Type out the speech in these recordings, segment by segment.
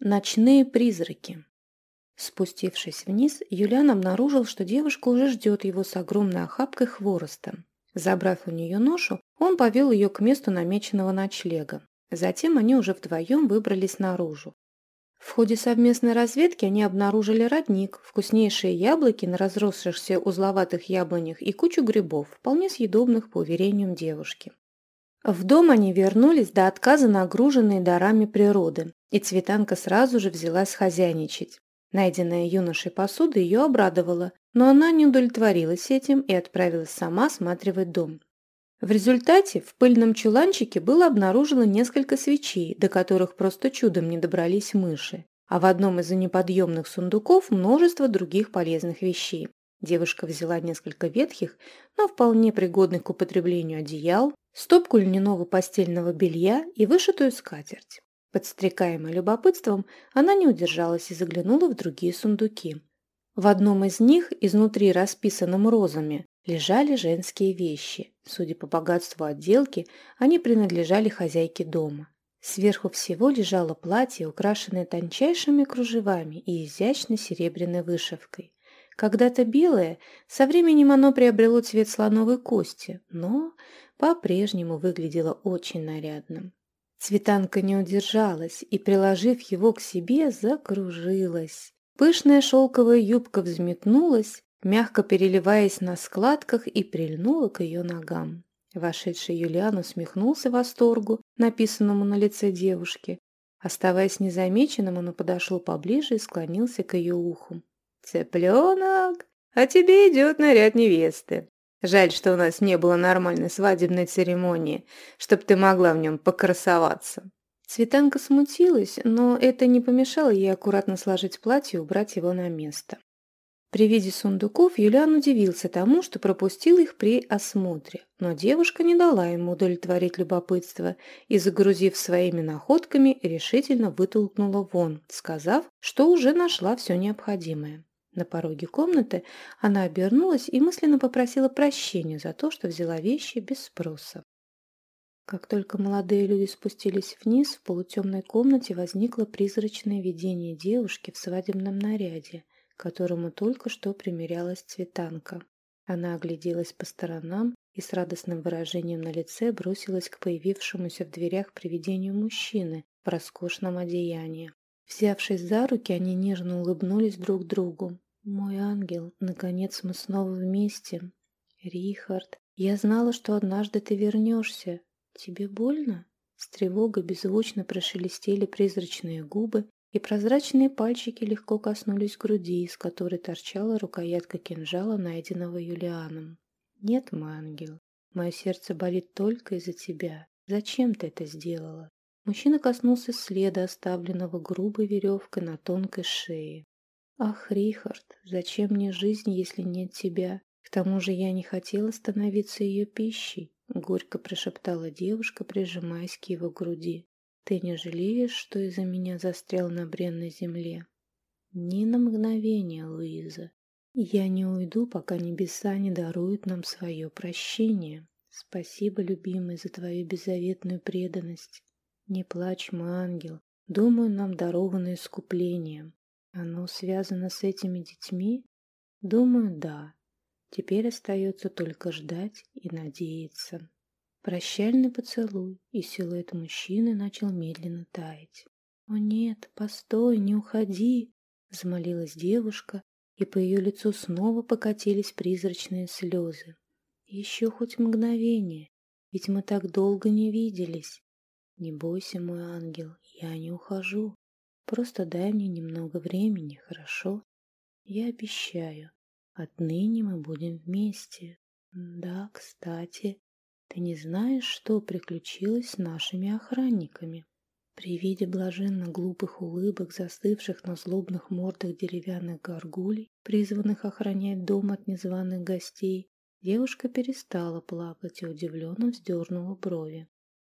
Ночные призраки. Спустившись вниз, Юлиан обнаружил, что девушка уже ждет его с огромной охапкой хвороста. Забрав у нее ношу, он повел ее к месту намеченного ночлега. Затем они уже вдвоем выбрались наружу. В ходе совместной разведки они обнаружили родник, вкуснейшие яблоки на разросшихся узловатых яблонях и кучу грибов, вполне съедобных по уверениям девушки. В дом они вернулись до отказа нагруженные дарами природы, и Цветанка сразу же взялась хозяйничать. Найденная юношей посуда ее обрадовала, но она не удовлетворилась этим и отправилась сама осматривать дом. В результате в пыльном чуланчике было обнаружено несколько свечей, до которых просто чудом не добрались мыши, а в одном из неподъемных сундуков множество других полезных вещей. Девушка взяла несколько ветхих, но вполне пригодных к употреблению одеял, стопку льняного постельного белья и вышитую скатерть. Подстрекаемая любопытством, она не удержалась и заглянула в другие сундуки. В одном из них, изнутри расписанном розами, лежали женские вещи. Судя по богатству отделки, они принадлежали хозяйке дома. Сверху всего лежало платье, украшенное тончайшими кружевами и изящной серебряной вышивкой. Когда-то белое, со временем оно приобрело цвет слоновой кости, но по-прежнему выглядело очень нарядным. Цветанка не удержалась и, приложив его к себе, закружилась. Пышная шелковая юбка взметнулась, мягко переливаясь на складках и прильнула к ее ногам. Вошедший Юлиан усмехнулся восторгу, написанному на лице девушки. Оставаясь незамеченным, он подошел поближе и склонился к ее уху. «Цыпленок, а тебе идет наряд невесты. Жаль, что у нас не было нормальной свадебной церемонии, чтобы ты могла в нем покрасоваться». Цветанка смутилась, но это не помешало ей аккуратно сложить платье и убрать его на место. При виде сундуков Юлиан удивился тому, что пропустил их при осмотре, но девушка не дала ему удовлетворить любопытство и, загрузив своими находками, решительно вытолкнула вон, сказав, что уже нашла все необходимое. На пороге комнаты она обернулась и мысленно попросила прощения за то, что взяла вещи без спроса. Как только молодые люди спустились вниз, в полутемной комнате возникло призрачное видение девушки в свадебном наряде, которому только что примерялась цветанка. Она огляделась по сторонам и с радостным выражением на лице бросилась к появившемуся в дверях привидению мужчины в роскошном одеянии. Взявшись за руки, они нежно улыбнулись друг другу. «Мой ангел, наконец мы снова вместе. Рихард, я знала, что однажды ты вернешься. Тебе больно?» С тревогой беззвучно прошелестели призрачные губы, и прозрачные пальчики легко коснулись груди, из которой торчала рукоятка кинжала, найденного Юлианом. «Нет, мой ангел, мое сердце болит только из-за тебя. Зачем ты это сделала?» Мужчина коснулся следа, оставленного грубой веревкой на тонкой шее. «Ах, Рихард, зачем мне жизнь, если нет тебя? К тому же я не хотела становиться ее пищей», — горько прошептала девушка, прижимаясь к его груди. «Ты не жалеешь, что из-за меня застрял на бренной земле?» «Ни на мгновение, Луиза. Я не уйду, пока небеса не даруют нам свое прощение. Спасибо, любимый, за твою беззаветную преданность. Не плачь, мой ангел. Думаю, нам даровано искуплением. Оно связано с этими детьми? Думаю, да. Теперь остается только ждать и надеяться. Прощальный поцелуй, и силуэт мужчины начал медленно таять. «О нет, постой, не уходи!» — взмолилась девушка, и по ее лицу снова покатились призрачные слезы. «Еще хоть мгновение, ведь мы так долго не виделись. Не бойся, мой ангел, я не ухожу. Просто дай мне немного времени, хорошо? Я обещаю. Отныне мы будем вместе. Да, кстати, ты не знаешь, что приключилось с нашими охранниками? При виде блаженно глупых улыбок, застывших на злобных мордах деревянных горгулей, призванных охранять дом от незваных гостей, девушка перестала плакать и удивленно вздернула брови.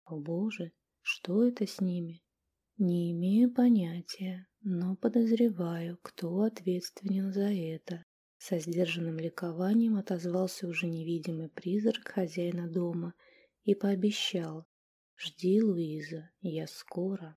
О боже, что это с ними? Не имею понятия, но подозреваю, кто ответственен за это. Со сдержанным ликованием отозвался уже невидимый призрак хозяина дома и пообещал «Жди, Луиза, я скоро».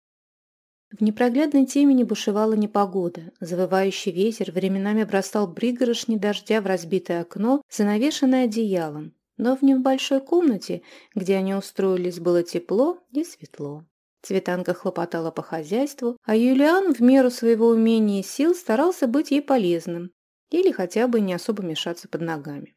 В непроглядной темени бушевала непогода. Завывающий ветер временами бросал пригорошни дождя в разбитое окно, занавешенное одеялом. Но в небольшой комнате, где они устроились, было тепло и светло. Цветанка хлопотала по хозяйству, а Юлиан в меру своего умения и сил старался быть ей полезным или хотя бы не особо мешаться под ногами.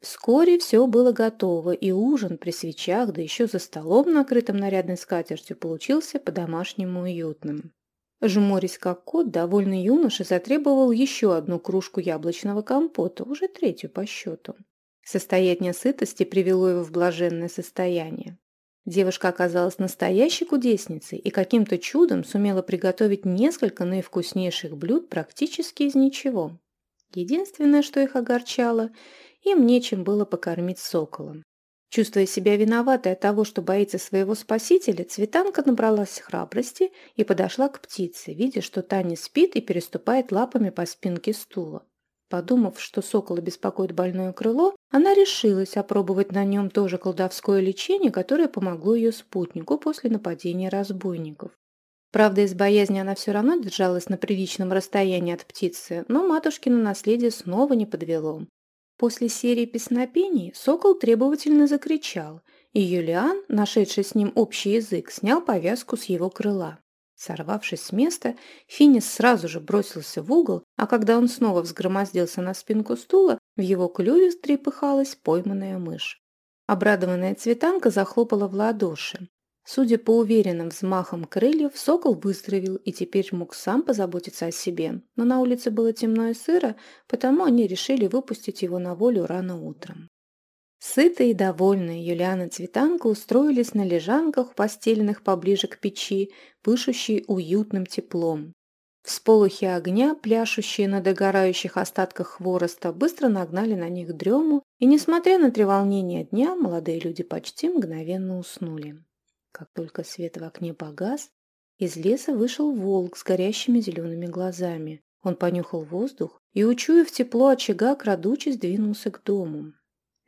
Вскоре все было готово, и ужин при свечах, да еще за столом, накрытым нарядной скатертью, получился по-домашнему уютным. Жмурясь как кот, довольный юноша затребовал еще одну кружку яблочного компота, уже третью по счету. Состояние сытости привело его в блаженное состояние. Девушка оказалась настоящей кудесницей и каким-то чудом сумела приготовить несколько наивкуснейших блюд практически из ничего. Единственное, что их огорчало – им нечем было покормить соколом. Чувствуя себя виноватой от того, что боится своего спасителя, Цветанка набралась храбрости и подошла к птице, видя, что та не спит и переступает лапами по спинке стула. Подумав, что сокола беспокоит больное крыло, она решилась опробовать на нем то же колдовское лечение, которое помогло ее спутнику после нападения разбойников. Правда, из боязни она все равно держалась на приличном расстоянии от птицы, но матушкино наследие снова не подвело. После серии песнопений сокол требовательно закричал, и Юлиан, нашедший с ним общий язык, снял повязку с его крыла. Сорвавшись с места, Финис сразу же бросился в угол, а когда он снова взгромоздился на спинку стула, в его клюве трепыхалась пойманная мышь. Обрадованная цветанка захлопала в ладоши. Судя по уверенным взмахам крыльев, сокол выздоровел и теперь мог сам позаботиться о себе, но на улице было темно и сыро, потому они решили выпустить его на волю рано утром. Сытые и довольные Юлиана Цветанка устроились на лежанках, постеленных поближе к печи, пышущей уютным теплом. Всполохи огня, пляшущие на догорающих остатках хвороста, быстро нагнали на них дрему, и, несмотря на треволнение дня, молодые люди почти мгновенно уснули. Как только свет в окне погас, из леса вышел волк с горящими зелеными глазами. Он понюхал воздух и, учуяв тепло очага, крадучись, двинулся к дому.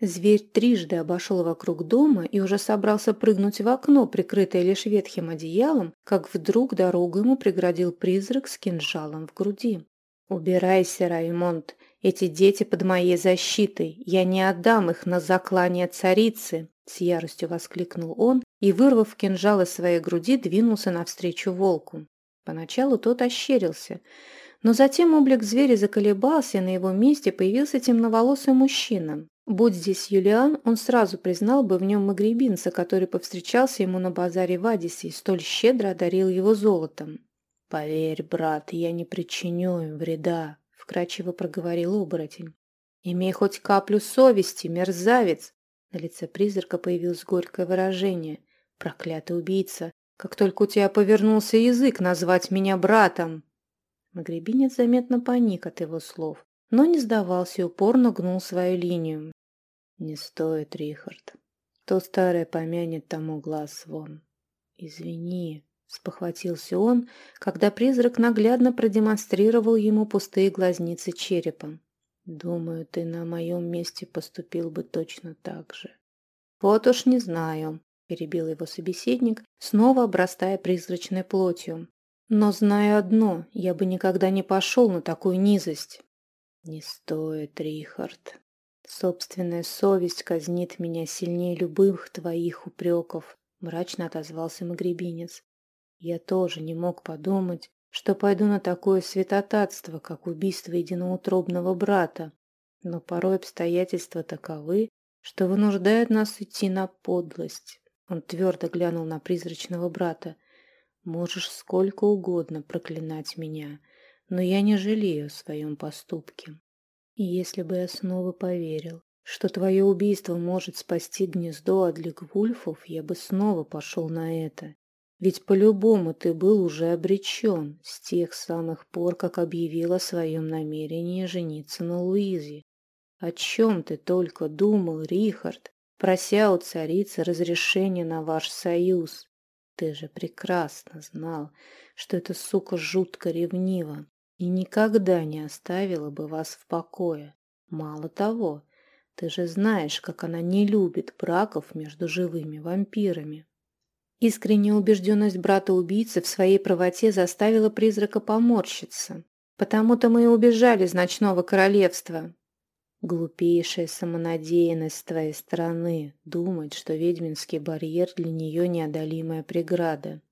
Зверь трижды обошел вокруг дома и уже собрался прыгнуть в окно, прикрытое лишь ветхим одеялом, как вдруг дорогу ему преградил призрак с кинжалом в груди. «Убирайся, Раймонд, эти дети под моей защитой, я не отдам их на заклание царицы!» С яростью воскликнул он и, вырвав кинжал из своей груди, двинулся навстречу волку. Поначалу тот ощерился, но затем облик зверя заколебался, и на его месте появился темноволосый мужчина. Будь здесь Юлиан, он сразу признал бы в нем магребинца, который повстречался ему на базаре в Адисе и столь щедро одарил его золотом. «Поверь, брат, я не причиню им вреда», — вкрадчиво проговорил оборотень. «Имей хоть каплю совести, мерзавец!» На лице призрака появилось горькое выражение. «Проклятый убийца! Как только у тебя повернулся язык назвать меня братом!» Магребинец заметно паник от его слов, но не сдавался и упорно гнул свою линию. «Не стоит, Рихард. То старое помянет тому глаз вон. Извини», — спохватился он, когда призрак наглядно продемонстрировал ему пустые глазницы черепа. Думаю, ты на моем месте поступил бы точно так же. Вот уж не знаю, перебил его собеседник, снова обрастая призрачной плотью. Но знаю одно, я бы никогда не пошел на такую низость. Не стоит, Рихард. Собственная совесть казнит меня сильнее любых твоих упреков, мрачно отозвался магребинец. Я тоже не мог подумать, что пойду на такое святотатство, как убийство единоутробного брата, но порой обстоятельства таковы, что вынуждают нас идти на подлость. Он твердо глянул на призрачного брата. Можешь сколько угодно проклинать меня, но я не жалею о своем поступке. Если бы я снова поверил, что твое убийство может спасти гнездо от ликвульфов, я бы снова пошел на это ведь по-любому ты был уже обречен с тех самых пор, как объявил о своем намерении жениться на Луизе. О чем ты только думал, Рихард, прося у царицы разрешения на ваш союз? Ты же прекрасно знал, что эта сука жутко ревнива и никогда не оставила бы вас в покое. Мало того, ты же знаешь, как она не любит браков между живыми вампирами. Искренняя убежденность брата-убийцы в своей правоте заставила призрака поморщиться. «Потому-то мы и убежали из ночного королевства». Глупейшая самонадеянность с твоей стороны думать, что ведьминский барьер для нее неодолимая преграда.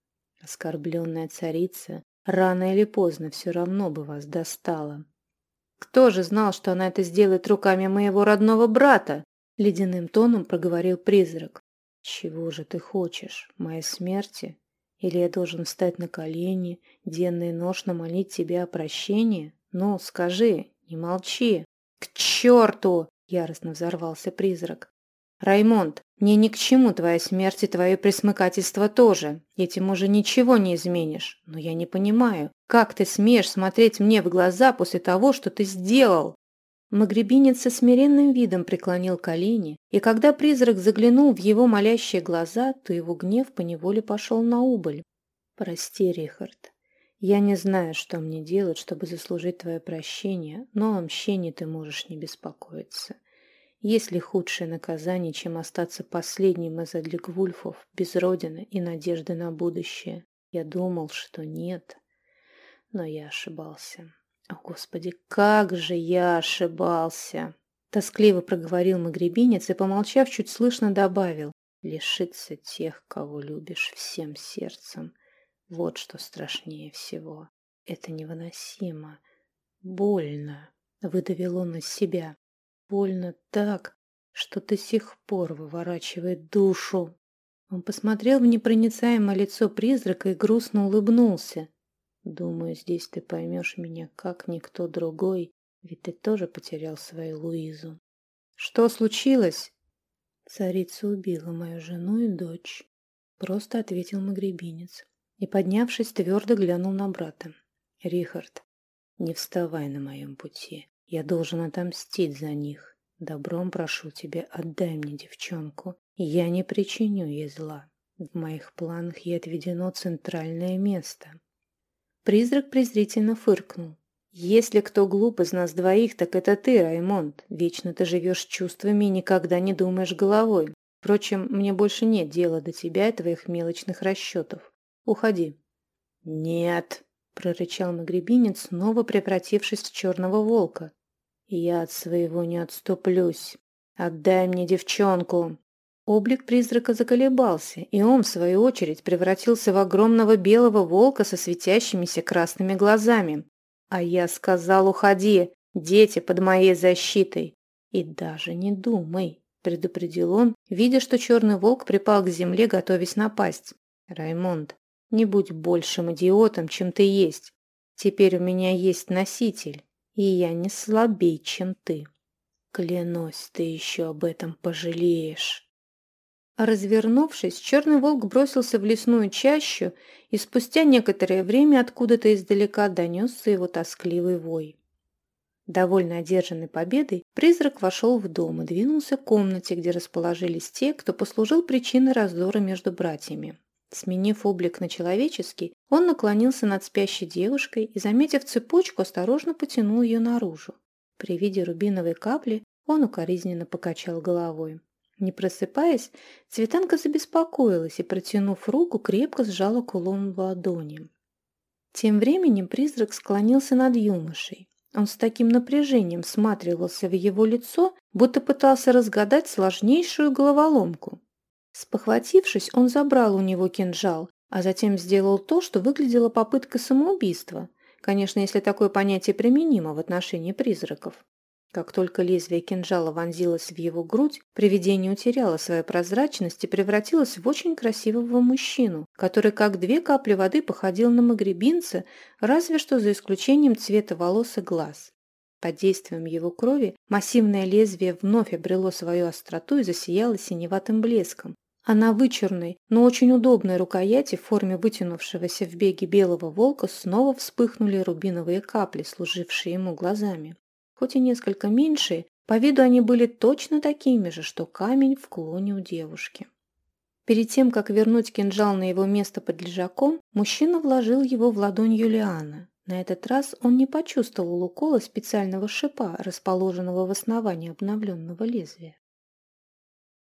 Оскорбленная царица рано или поздно все равно бы вас достала. «Кто же знал, что она это сделает руками моего родного брата?» Ледяным тоном проговорил призрак. «Чего же ты хочешь? Моей смерти? Или я должен встать на колени, денно и ношно молить тебя о прощении? Ну, скажи, не молчи!» «К черту!» — яростно взорвался призрак. «Раймонд, мне ни к чему твоя смерть и твое присмыкательство тоже. Этим уже ничего не изменишь. Но я не понимаю, как ты смеешь смотреть мне в глаза после того, что ты сделал?» Магребинец со смиренным видом преклонил колени, и когда призрак заглянул в его молящие глаза, то его гнев поневоле пошел на убыль. «Прости, Рихард, я не знаю, что мне делать, чтобы заслужить твое прощение, но о мщении ты можешь не беспокоиться. Есть ли худшее наказание, чем остаться последним из Адлигвульфов, без родины и надежды на будущее? Я думал, что нет, но я ошибался». О, Господи, как же я ошибался! Тоскливо проговорил магребинец и, помолчав, чуть слышно добавил. Лишиться тех, кого любишь всем сердцем. Вот что страшнее всего. Это невыносимо. Больно, выдавил он из себя. Больно так, что до сих пор выворачивает душу. Он посмотрел в непроницаемое лицо призрака и грустно улыбнулся. Думаю, здесь ты поймешь меня, как никто другой, ведь ты тоже потерял свою Луизу. Что случилось? Царица убила мою жену и дочь. Просто ответил магребинец. И, поднявшись, твердо глянул на брата. Рихард, не вставай на моем пути. Я должен отомстить за них. Добром прошу тебя, отдай мне девчонку. Я не причиню ей зла. В моих планах ей отведено центральное место. Призрак презрительно фыркнул. «Если кто глуп из нас двоих, так это ты, Раймонд. Вечно ты живешь чувствами и никогда не думаешь головой. Впрочем, мне больше нет дела до тебя и твоих мелочных расчетов. Уходи». «Нет», — прорычал магребинец, снова превратившись в черного волка. «Я от своего не отступлюсь. Отдай мне девчонку». Облик призрака заколебался, и он, в свою очередь, превратился в огромного белого волка со светящимися красными глазами. А я сказал, уходи, дети под моей защитой. И даже не думай, предупредил он, видя, что черный волк припал к земле, готовясь напасть. Раймонд, не будь большим идиотом, чем ты есть. Теперь у меня есть носитель, и я не слабей, чем ты. Клянусь, ты еще об этом пожалеешь. Развернувшись, черный волк бросился в лесную чащу, и спустя некоторое время откуда-то издалека донесся его тоскливый вой. Довольно одержанной победой, призрак вошел в дом и двинулся к комнате, где расположились те, кто послужил причиной раздора между братьями. Сменив облик на человеческий, он наклонился над спящей девушкой и, заметив цепочку, осторожно потянул ее наружу. При виде рубиновой капли он укоризненно покачал головой. Не просыпаясь, Цветанка забеспокоилась и, протянув руку, крепко сжала кулон в ладони. Тем временем призрак склонился над юношей. Он с таким напряжением всматривался в его лицо, будто пытался разгадать сложнейшую головоломку. Спохватившись, он забрал у него кинжал, а затем сделал то, что выглядело попыткой самоубийства. Конечно, если такое понятие применимо в отношении призраков. Как только лезвие кинжала вонзилось в его грудь, привидение утеряло свою прозрачность и превратилось в очень красивого мужчину, который как две капли воды походил на магребинца, разве что за исключением цвета волос и глаз. Под действием его крови массивное лезвие вновь обрело свою остроту и засияло синеватым блеском, а на вычурной, но очень удобной рукояти в форме вытянувшегося в беге белого волка снова вспыхнули рубиновые капли, служившие ему глазами хоть и несколько меньшие, по виду они были точно такими же, что камень в клоне у девушки. Перед тем, как вернуть кинжал на его место под лежаком, мужчина вложил его в ладонь Юлиана. На этот раз он не почувствовал укола специального шипа, расположенного в основании обновленного лезвия.